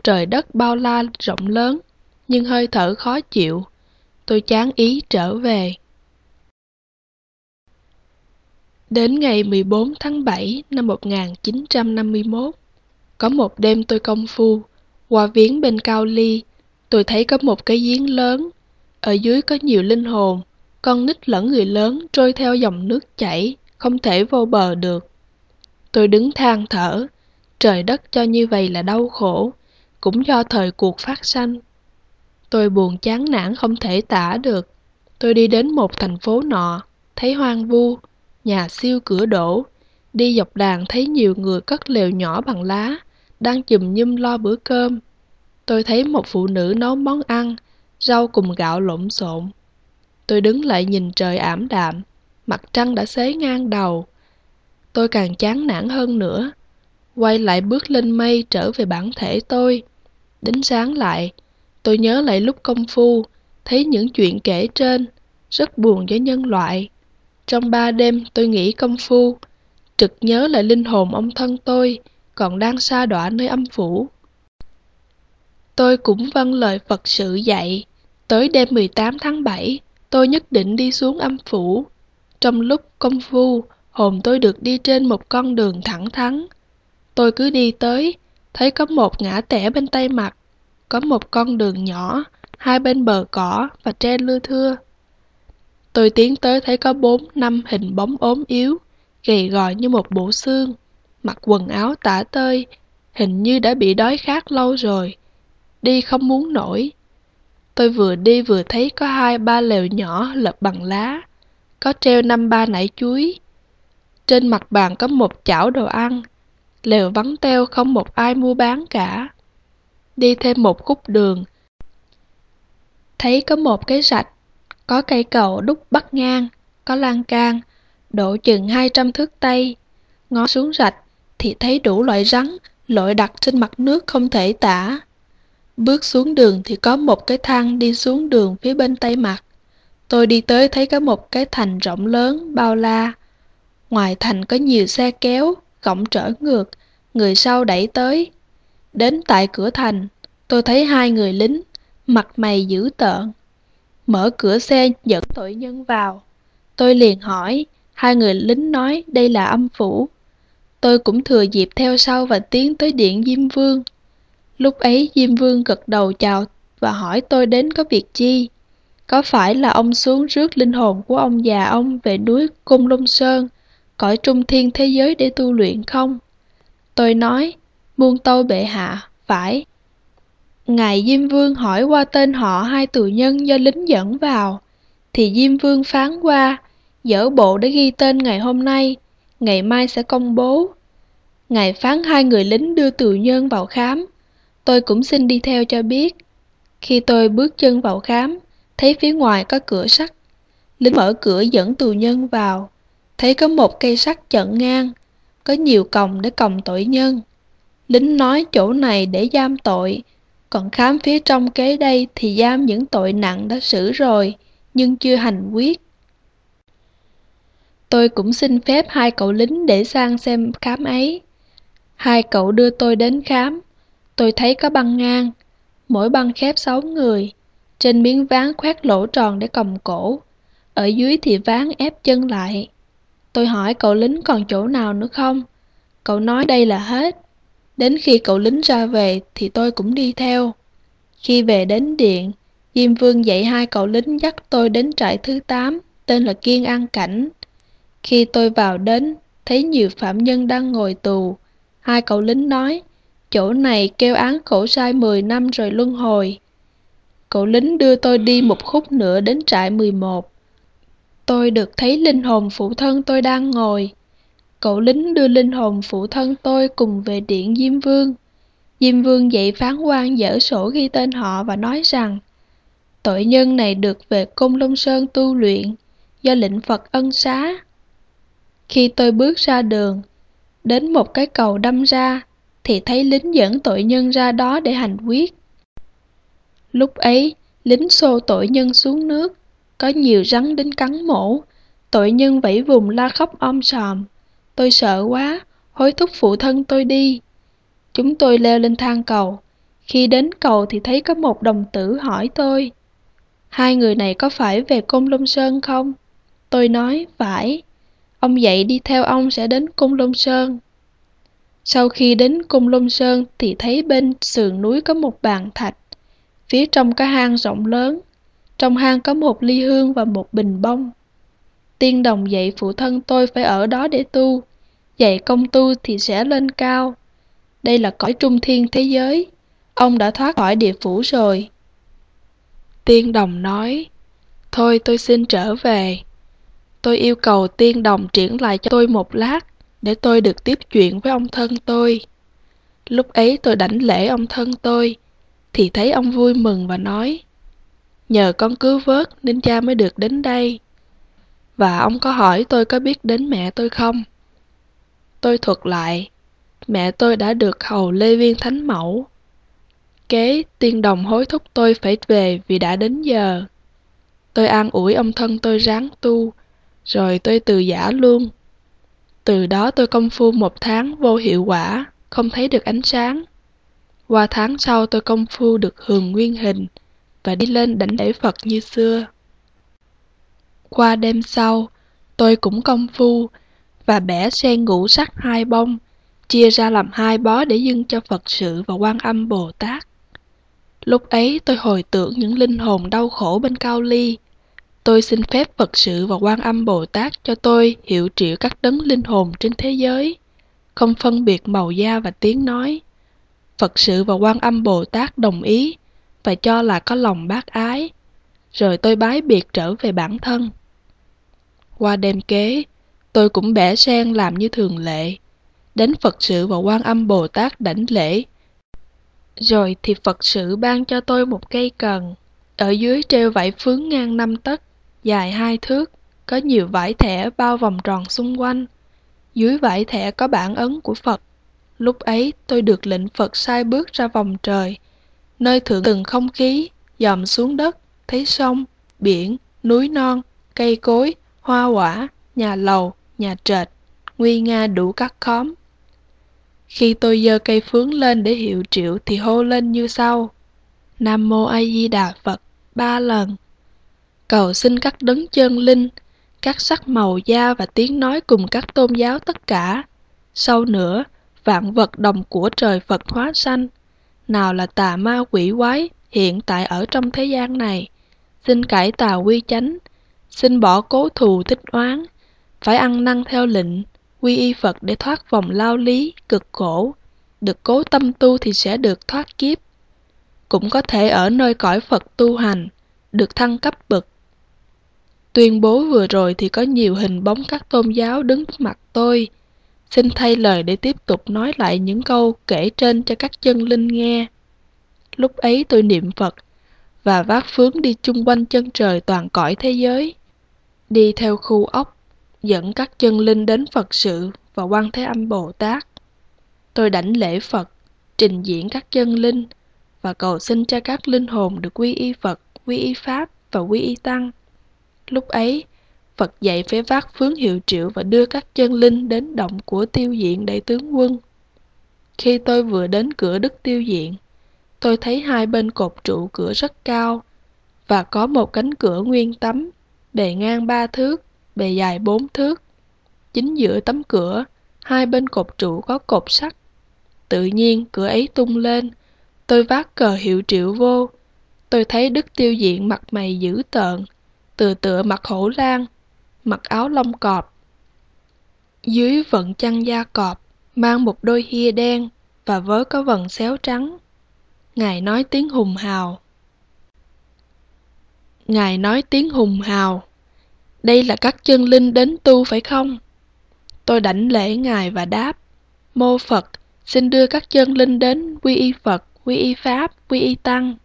trời đất bao la rộng lớn, nhưng hơi thở khó chịu. Tôi chán ý trở về. Đến ngày 14 tháng 7 năm 1951, có một đêm tôi công phu, qua viếng bên Cao Ly, tôi thấy có một cái giếng lớn, ở dưới có nhiều linh hồn, con nít lẫn người lớn trôi theo dòng nước chảy, không thể vô bờ được. Tôi đứng than thở, trời đất cho như vậy là đau khổ, cũng do thời cuộc phát sanh. Tôi buồn chán nản không thể tả được. Tôi đi đến một thành phố nọ, thấy hoang vu, nhà siêu cửa đổ, đi dọc đàn thấy nhiều người cất lều nhỏ bằng lá, đang chùm nhum lo bữa cơm. tôi thấy một phụ nữ nấu món ăn, rau cùng gạo lộn xộn. Tôi đứng lại nhìn trời ảm đạm, mặt trăng đã xế ngang đầu. Tôi càng chán nản hơn nữa, quay lại bước lên mây trở về bản thể tôi. Đến sáng lại, tôi nhớ lại lúc công phu, thấy những chuyện kể trên, rất buồn với nhân loại. Trong ba đêm tôi nghĩ công phu, trực nhớ lại linh hồn ông thân tôi, còn đang xa đọa nơi âm phủ. Tôi cũng vâng lời Phật sự dạy, tới đêm 18 tháng 7, tôi nhất định đi xuống âm phủ. Trong lúc công phu, hồn tôi được đi trên một con đường thẳng thắn. Tôi cứ đi tới, thấy có một ngã tẻ bên tay mặt, có một con đường nhỏ, hai bên bờ cỏ và tre lưa thưa. Tôi tiến tới thấy có bốn năm hình bóng ốm yếu, gầy gò như một bộ xương, mặc quần áo tả tơi, hình như đã bị đói khát lâu rồi, đi không muốn nổi. Tôi vừa đi vừa thấy có hai ba lều nhỏ lợp bằng lá, có treo năm ba nải chuối. Trên mặt bàn có một chảo đồ ăn, lều vắng teo không một ai mua bán cả. Đi thêm một khúc đường, thấy có một cái rạch, có cây cầu đúc bắt ngang, có lan can, độ chừng hai trăm thước tây. Ngó xuống rạch thì thấy đủ loại rắn, lội đặt trên mặt nước không thể tả. Bước xuống đường thì có một cái thang đi xuống đường phía bên tây mặt. Tôi đi tới thấy có một cái thành rộng lớn, bao la. Ngoài thành có nhiều xe kéo, cổng trở ngược, người sau đẩy tới. Đến tại cửa thành, tôi thấy hai người lính, mặt mày dữ tợn. Mở cửa xe dẫn tội nhân vào. Tôi liền hỏi, hai người lính nói đây là âm phủ. Tôi cũng thừa dịp theo sau và tiến tới điện Diêm Vương. Lúc ấy Diêm Vương gật đầu chào và hỏi tôi đến có việc chi. Có phải là ông xuống rước linh hồn của ông già ông về núi Cung Lung Sơn, cõi trung thiên thế giới để tu luyện không? Tôi nói, muôn tâu bệ hạ, phải. Ngài Diêm Vương hỏi qua tên họ hai tù nhân do lính dẫn vào, thì Diêm Vương phán qua, dở bộ đã ghi tên ngày hôm nay, ngày mai sẽ công bố. Ngài phán hai người lính đưa tù nhân vào khám, tôi cũng xin đi theo cho biết. Khi tôi bước chân vào khám, thấy phía ngoài có cửa sắt. Lính mở cửa dẫn tù nhân vào, thấy có một cây sắt chận ngang, có nhiều còng để còng tội nhân. Lính nói chỗ này để giam tội, còn khám phía trong kế đây thì giam những tội nặng đã xử rồi, nhưng chưa hành quyết. Tôi cũng xin phép hai cậu lính để sang xem khám ấy. Hai cậu đưa tôi đến khám. Tôi thấy có băng ngang, mỗi băng khép sáu người. Trên miếng ván khoét lỗ tròn để còng cổ. Ở dưới thì ván ép chân lại. Tôi hỏi cậu lính còn chỗ nào nữa không? Cậu nói đây là hết. Đến khi cậu lính ra về thì tôi cũng đi theo. Khi về đến điện, Diêm Vương dạy hai cậu lính dắt tôi đến trại thứ 8, tên là Kiên An Cảnh. Khi tôi vào đến, thấy nhiều phạm nhân đang ngồi tù. Hai cậu lính nói, chỗ này kêu án khổ sai 10 năm rồi luân hồi. Cậu lính đưa tôi đi một khúc nữa đến trại 11. Tôi được thấy linh hồn phụ thân tôi đang ngồi. Cậu lính đưa linh hồn phụ thân tôi cùng về điện Diêm Vương. Diêm Vương dạy phán quan dở sổ ghi tên họ và nói rằng tội nhân này được về Cung Long Sơn tu luyện do lệnh Phật ân xá. Khi tôi bước ra đường, đến một cái cầu đâm ra thì thấy lính dẫn tội nhân ra đó để hành quyết. Lúc ấy, lính xô tội nhân xuống nước, có nhiều rắn đến cắn mổ, tội nhân vẫy vùng la khóc om sòm. Tôi sợ quá, hối thúc phụ thân tôi đi. Chúng tôi leo lên thang cầu. Khi đến cầu thì thấy có một đồng tử hỏi tôi. Hai người này có phải về côn Lông Sơn không? Tôi nói, phải. Ông dạy đi theo ông sẽ đến Cung Lông Sơn. Sau khi đến Cung Lông Sơn thì thấy bên sườn núi có một bàn thạch. Phía trong có hang rộng lớn. Trong hang có một ly hương và một bình bông. Tiên đồng dạy phụ thân tôi phải ở đó để tu. Dạy công tu thì sẽ lên cao. Đây là cõi trung thiên thế giới. Ông đã thoát khỏi địa phủ rồi. Tiên đồng nói, Thôi tôi xin trở về. Tôi yêu cầu tiên đồng triển lại cho tôi một lát, để tôi được tiếp chuyện với ông thân tôi. Lúc ấy tôi đảnh lễ ông thân tôi, thì thấy ông vui mừng và nói, nhờ con cứu vớt nên cha mới được đến đây. Và ông có hỏi tôi có biết đến mẹ tôi không? Tôi thuật lại, mẹ tôi đã được hầu Lê Viên Thánh Mẫu. Kế, tiên đồng hối thúc tôi phải về vì đã đến giờ. Tôi an ủi ông thân tôi ráng tu, rồi tôi từ giả luôn. Từ đó tôi công phu một tháng vô hiệu quả, không thấy được ánh sáng. Qua tháng sau tôi công phu được hường nguyên hình và đi lên đảnh lễ Phật như xưa. Qua đêm sau, tôi cũng công phu và bẻ sen ngũ sắc hai bông, chia ra làm hai bó để dâng cho Phật sự và quan âm Bồ Tát. Lúc ấy tôi hồi tưởng những linh hồn đau khổ bên Cao Ly. Tôi xin phép Phật sự và quan âm Bồ Tát cho tôi hiệu triệu các đấng linh hồn trên thế giới, không phân biệt màu da và tiếng nói. Phật sự và quan âm Bồ Tát đồng ý và cho là có lòng bác ái. Rồi tôi bái biệt trở về bản thân. Qua đêm kế, tôi cũng bẻ sen làm như thường lệ. Đến Phật sự và quan âm Bồ Tát đảnh lễ. Rồi thì Phật sự ban cho tôi một cây cần. Ở dưới treo vải phướng ngang năm tấc, dài hai thước, có nhiều vải thẻ bao vòng tròn xung quanh. Dưới vải thẻ có bản ấn của Phật. Lúc ấy tôi được lệnh Phật sai bước ra vòng trời, nơi thượng từng không khí, dòm xuống đất, thấy sông, biển, núi non, cây cối, hoa quả, nhà lầu, nhà trệt, nguy nga đủ các khóm. Khi tôi giơ cây phướng lên để hiệu triệu thì hô lên như sau. Nam Mô A Di Đà Phật ba lần. Cầu xin các đấng chân linh, các sắc màu da và tiếng nói cùng các tôn giáo tất cả. Sau nữa, vạn vật đồng của trời Phật hóa sanh, nào là tà ma quỷ quái hiện tại ở trong thế gian này, xin cải tà quy chánh, xin bỏ cố thù tích oán, phải ăn năn theo lệnh, quy y Phật để thoát vòng lao lý, cực khổ, được cố tâm tu thì sẽ được thoát kiếp. Cũng có thể ở nơi cõi Phật tu hành, được thăng cấp bậc. Tuyên bố vừa rồi thì có nhiều hình bóng các tôn giáo đứng trước mặt tôi, Xin thay lời để tiếp tục nói lại những câu kể trên cho các chân linh nghe. Lúc ấy tôi niệm Phật và vác phướng đi chung quanh chân trời toàn cõi thế giới. Đi theo khu ốc, dẫn các chân linh đến Phật sự và quan Thế Âm Bồ Tát. Tôi đảnh lễ Phật, trình diễn các chân linh và cầu xin cho các linh hồn được quy y Phật, quy y Pháp và quy y Tăng. Lúc ấy, Phật dạy phải vác phướng hiệu triệu và đưa các chân linh đến động của tiêu diện đại tướng quân. Khi tôi vừa đến cửa đức tiêu diện, tôi thấy hai bên cột trụ cửa rất cao và có một cánh cửa nguyên tấm, bề ngang ba thước, bề dài bốn thước. Chính giữa tấm cửa, hai bên cột trụ có cột sắt. Tự nhiên cửa ấy tung lên, tôi vác cờ hiệu triệu vô. Tôi thấy đức tiêu diện mặt mày dữ tợn, từ tựa mặt hổ lan, mặc áo lông cọp. Dưới vận chăn da cọp, mang một đôi hia đen và vớ có vần xéo trắng. Ngài nói tiếng hùng hào. Ngài nói tiếng hùng hào. Đây là các chân linh đến tu phải không? Tôi đảnh lễ Ngài và đáp. Mô Phật, xin đưa các chân linh đến quy y Phật, quy y Pháp, quy y Tăng.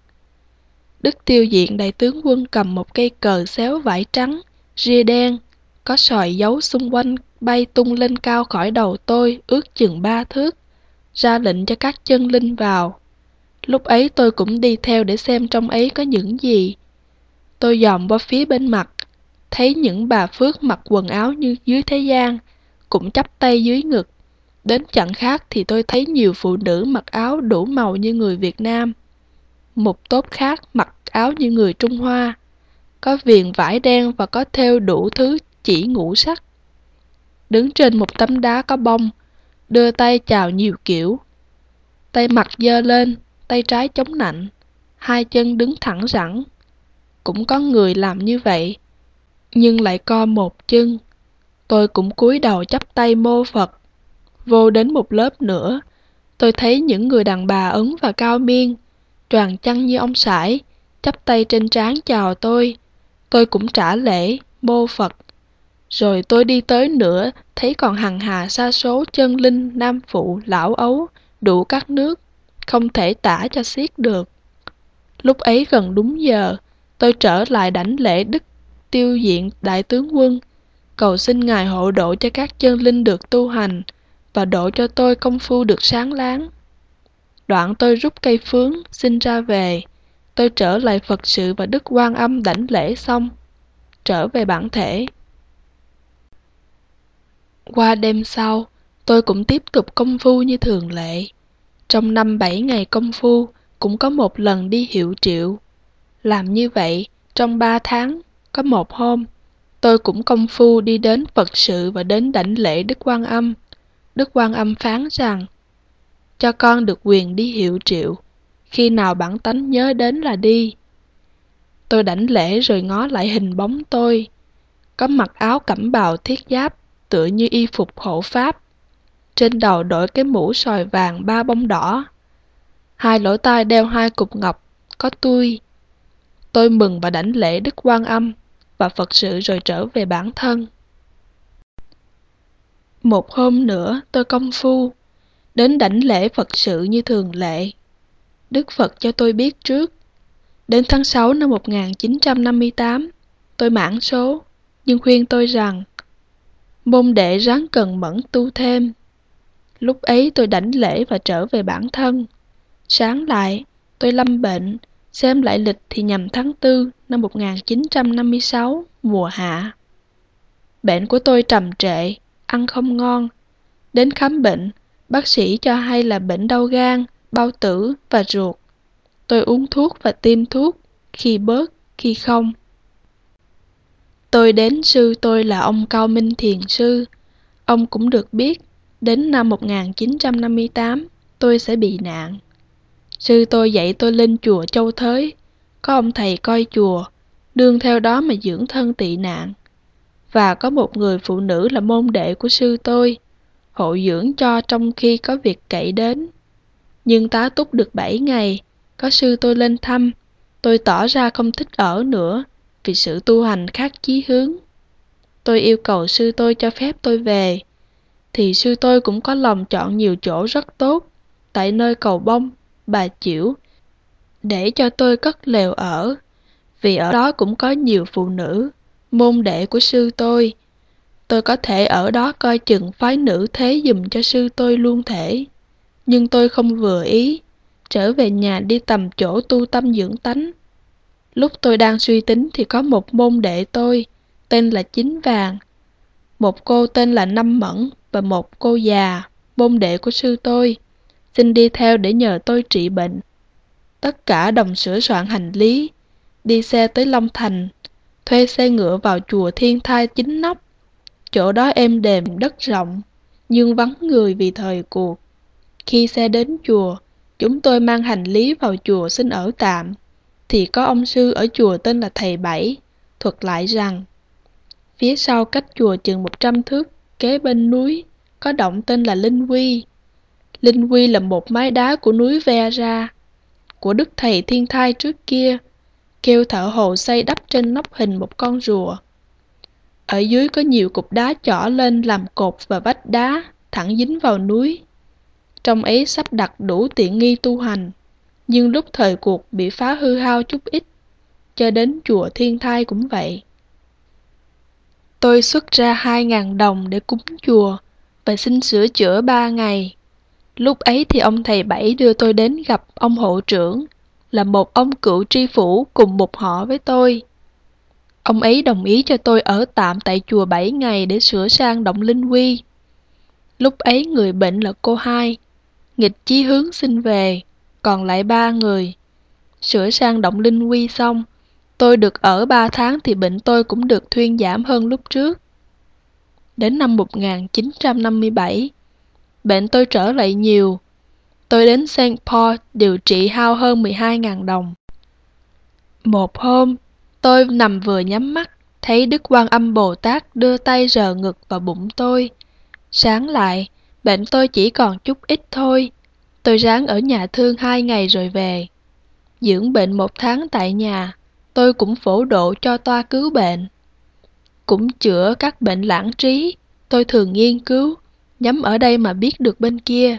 Đức tiêu diện đại tướng quân cầm một cây cờ xéo vải trắng, ria đen, có sỏi dấu xung quanh bay tung lên cao khỏi đầu tôi ước chừng ba thước, ra lệnh cho các chân linh vào. Lúc ấy tôi cũng đi theo để xem trong ấy có những gì. Tôi dòm qua phía bên mặt, thấy những bà Phước mặc quần áo như dưới thế gian, cũng chắp tay dưới ngực. Đến chặng khác thì tôi thấy nhiều phụ nữ mặc áo đủ màu như người Việt Nam. Một tốp khác mặc áo như người Trung Hoa. Có viền vải đen và có thêu đủ thứ chỉ ngũ sắc. Đứng trên một tấm đá có bông, đưa tay chào nhiều kiểu. Tay mặt dơ lên, tay trái chống nạnh, hai chân đứng thẳng rẳng. Cũng có người làm như vậy, nhưng lại co một chân. Tôi cũng cúi đầu chắp tay mô Phật. Vô đến một lớp nữa, tôi thấy những người đàn bà ấn và cao miên, tròn chăn như ông sải, chắp tay trên trán chào tôi. Tôi cũng trả lễ, mô Phật. Rồi tôi đi tới nữa, thấy còn hằng hà xa số chân linh, nam phụ, lão ấu, đủ các nước, không thể tả cho xiết được. Lúc ấy gần đúng giờ, tôi trở lại đảnh lễ đức tiêu diện đại tướng quân, cầu xin ngài hộ độ cho các chân linh được tu hành và độ cho tôi công phu được sáng láng. Đoạn tôi rút cây phướng, xin ra về. Tôi trở lại Phật sự và Đức Quan Âm đảnh lễ xong, trở về bản thể. Qua đêm sau, tôi cũng tiếp tục công phu như thường lệ. Trong năm bảy ngày công phu, cũng có một lần đi hiệu triệu. Làm như vậy, trong ba tháng, có một hôm, tôi cũng công phu đi đến Phật sự và đến đảnh lễ Đức Quan Âm. Đức Quan Âm phán rằng, cho con được quyền đi hiệu triệu, khi nào bản tánh nhớ đến là đi. Tôi đảnh lễ rồi ngó lại hình bóng tôi, có mặc áo cẩm bào thiết giáp, tựa như y phục hộ pháp. Trên đầu đội cái mũ sòi vàng ba bông đỏ. Hai lỗ tai đeo hai cục ngọc, có tui. Tôi mừng và đảnh lễ Đức Quan Âm và Phật sự rồi trở về bản thân. Một hôm nữa tôi công phu, đến đảnh lễ Phật sự như thường lệ. Đức Phật cho tôi biết trước. Đến tháng 6 năm 1958, tôi mãn số, nhưng khuyên tôi rằng môn đệ ráng cần mẫn tu thêm. Lúc ấy tôi đảnh lễ và trở về bản thân. Sáng lại, tôi lâm bệnh, xem lại lịch thì nhằm tháng 4 năm 1956, mùa hạ. Bệnh của tôi trầm trệ, ăn không ngon. Đến khám bệnh, bác sĩ cho hay là bệnh đau gan, bao tử và ruột. Tôi uống thuốc và tiêm thuốc, khi bớt, khi không. Tôi đến sư tôi là ông Cao Minh Thiền Sư. Ông cũng được biết, đến năm 1958, tôi sẽ bị nạn. Sư tôi dạy tôi lên chùa Châu Thới, có ông thầy coi chùa, đương theo đó mà dưỡng thân tị nạn. Và có một người phụ nữ là môn đệ của sư tôi, hộ dưỡng cho trong khi có việc cậy đến. Nhưng tá túc được 7 ngày, có sư tôi lên thăm, tôi tỏ ra không thích ở nữa vì sự tu hành khác chí hướng. Tôi yêu cầu sư tôi cho phép tôi về, thì sư tôi cũng có lòng chọn nhiều chỗ rất tốt, tại nơi cầu bông, bà chiểu, để cho tôi cất lều ở, vì ở đó cũng có nhiều phụ nữ, môn đệ của sư tôi. Tôi có thể ở đó coi chừng phái nữ thế dùm cho sư tôi luôn thể. Nhưng tôi không vừa ý, trở về nhà đi tầm chỗ tu tâm dưỡng tánh. Lúc tôi đang suy tính thì có một môn đệ tôi, tên là Chính Vàng. Một cô tên là Năm Mẫn và một cô già, môn đệ của sư tôi, xin đi theo để nhờ tôi trị bệnh. Tất cả đồng sửa soạn hành lý, đi xe tới Long Thành, thuê xe ngựa vào chùa Thiên Thai chính nóc. Chỗ đó êm đềm đất rộng, nhưng vắng người vì thời cuộc. Khi xe đến chùa, chúng tôi mang hành lý vào chùa xin ở tạm, thì có ông sư ở chùa tên là Thầy Bảy, thuật lại rằng Phía sau cách chùa chừng 100 thước, kế bên núi, có động tên là Linh Quy. Linh Quy là một mái đá của núi Ve ra, của đức thầy thiên thai trước kia, kêu thợ hồ xây đắp trên nóc hình một con rùa. Ở dưới có nhiều cục đá chỏ lên làm cột và vách đá, thẳng dính vào núi. Trong ấy sắp đặt đủ tiện nghi tu hành, nhưng lúc thời cuộc bị phá hư hao chút ít, cho đến chùa thiên thai cũng vậy. Tôi xuất ra hai ngàn đồng để cúng chùa và xin sửa chữa ba ngày. Lúc ấy thì ông thầy Bảy đưa tôi đến gặp ông hộ trưởng, là một ông cựu tri phủ cùng một họ với tôi. Ông ấy đồng ý cho tôi ở tạm tại chùa 7 ngày để sửa sang động linh quy. Lúc ấy người bệnh là cô hai, nghịch chí hướng xin về, còn lại ba người. Sửa sang động linh quy xong, tôi được ở ba tháng thì bệnh tôi cũng được thuyên giảm hơn lúc trước. Đến năm 1957, bệnh tôi trở lại nhiều. Tôi đến St. Paul điều trị hao hơn 12.000 đồng. Một hôm, tôi nằm vừa nhắm mắt, thấy Đức Quan Âm Bồ Tát đưa tay rờ ngực vào bụng tôi. Sáng lại, bệnh tôi chỉ còn chút ít thôi. Tôi ráng ở nhà thương hai ngày rồi về. Dưỡng bệnh một tháng tại nhà, tôi cũng phổ độ cho toa cứu bệnh. Cũng chữa các bệnh lãng trí, tôi thường nghiên cứu, nhắm ở đây mà biết được bên kia.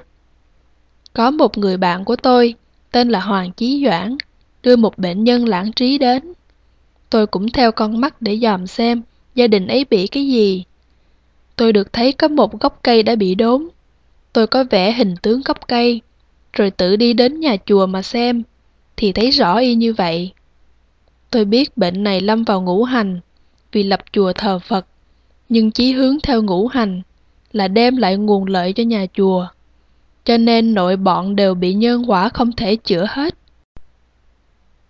Có một người bạn của tôi, tên là Hoàng Chí Doãn, đưa một bệnh nhân lãng trí đến. Tôi cũng theo con mắt để dòm xem gia đình ấy bị cái gì. Tôi được thấy có một gốc cây đã bị đốn. Tôi có vẽ hình tướng gốc cây, rồi tự đi đến nhà chùa mà xem, thì thấy rõ y như vậy. Tôi biết bệnh này lâm vào ngũ hành, vì lập chùa thờ Phật, nhưng chí hướng theo ngũ hành là đem lại nguồn lợi cho nhà chùa. Cho nên nội bọn đều bị nhân quả không thể chữa hết.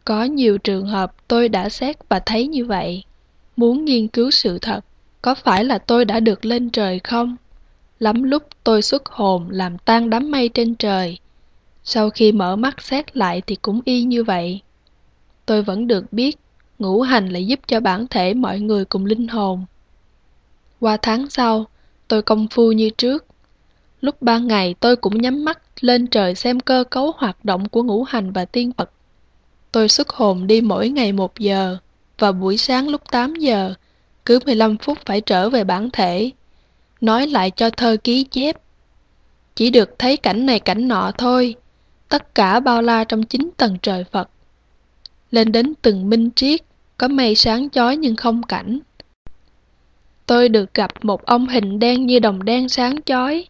Có nhiều trường hợp tôi đã xét và thấy như vậy. Muốn nghiên cứu sự thật, có phải là tôi đã được lên trời không? Lắm lúc tôi xuất hồn làm tan đám mây trên trời. Sau khi mở mắt xét lại thì cũng y như vậy. Tôi vẫn được biết ngũ hành lại giúp cho bản thể mọi người cùng linh hồn. Qua tháng sau, tôi công phu như trước. Lúc ban ngày tôi cũng nhắm mắt lên trời xem cơ cấu hoạt động của ngũ hành và tiên Phật. Tôi xuất hồn đi mỗi ngày một giờ, và buổi sáng lúc 8 giờ, cứ 15 phút phải trở về bản thể, nói lại cho thơ ký chép. Chỉ được thấy cảnh này cảnh nọ thôi, tất cả bao la trong chính tầng trời Phật. Lên đến từng minh triết, có mây sáng chói nhưng không cảnh. Tôi được gặp một ông hình đen như đồng đen sáng chói.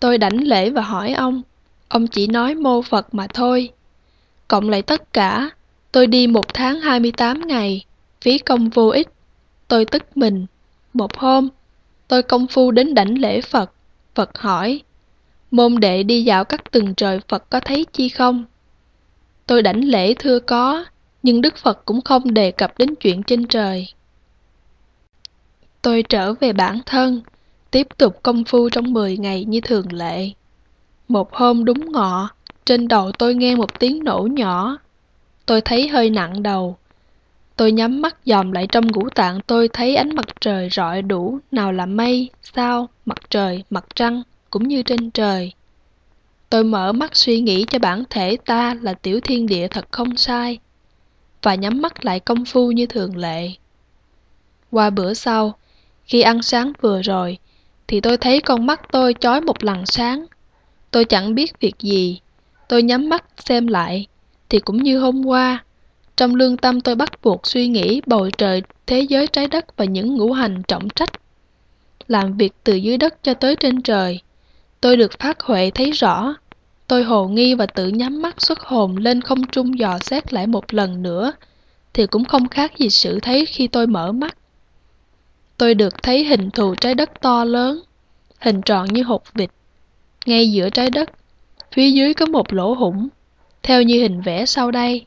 Tôi đảnh lễ và hỏi ông, ông chỉ nói mô Phật mà thôi. Cộng lại tất cả, tôi đi một tháng 28 ngày, phí công vô ích. Tôi tức mình. Một hôm, tôi công phu đến đảnh lễ Phật. Phật hỏi, môn đệ đi dạo các từng trời Phật có thấy chi không? Tôi đảnh lễ thưa có, nhưng Đức Phật cũng không đề cập đến chuyện trên trời. Tôi trở về bản thân, tiếp tục công phu trong 10 ngày như thường lệ. Một hôm đúng ngọ, trên đầu tôi nghe một tiếng nổ nhỏ. Tôi thấy hơi nặng đầu. Tôi nhắm mắt dòm lại trong ngũ tạng tôi thấy ánh mặt trời rọi đủ, nào là mây, sao, mặt trời, mặt trăng, cũng như trên trời. Tôi mở mắt suy nghĩ cho bản thể ta là tiểu thiên địa thật không sai, và nhắm mắt lại công phu như thường lệ. Qua bữa sau, khi ăn sáng vừa rồi, thì tôi thấy con mắt tôi chói một lần sáng. Tôi chẳng biết việc gì. Tôi nhắm mắt xem lại, thì cũng như hôm qua. Trong lương tâm tôi bắt buộc suy nghĩ bầu trời, thế giới trái đất và những ngũ hành trọng trách. Làm việc từ dưới đất cho tới trên trời. Tôi được phát huệ thấy rõ. Tôi hồ nghi và tự nhắm mắt xuất hồn lên không trung dò xét lại một lần nữa, thì cũng không khác gì sự thấy khi tôi mở mắt. Tôi được thấy hình thù trái đất to lớn, hình tròn như hột vịt. Ngay giữa trái đất, phía dưới có một lỗ hủng, theo như hình vẽ sau đây.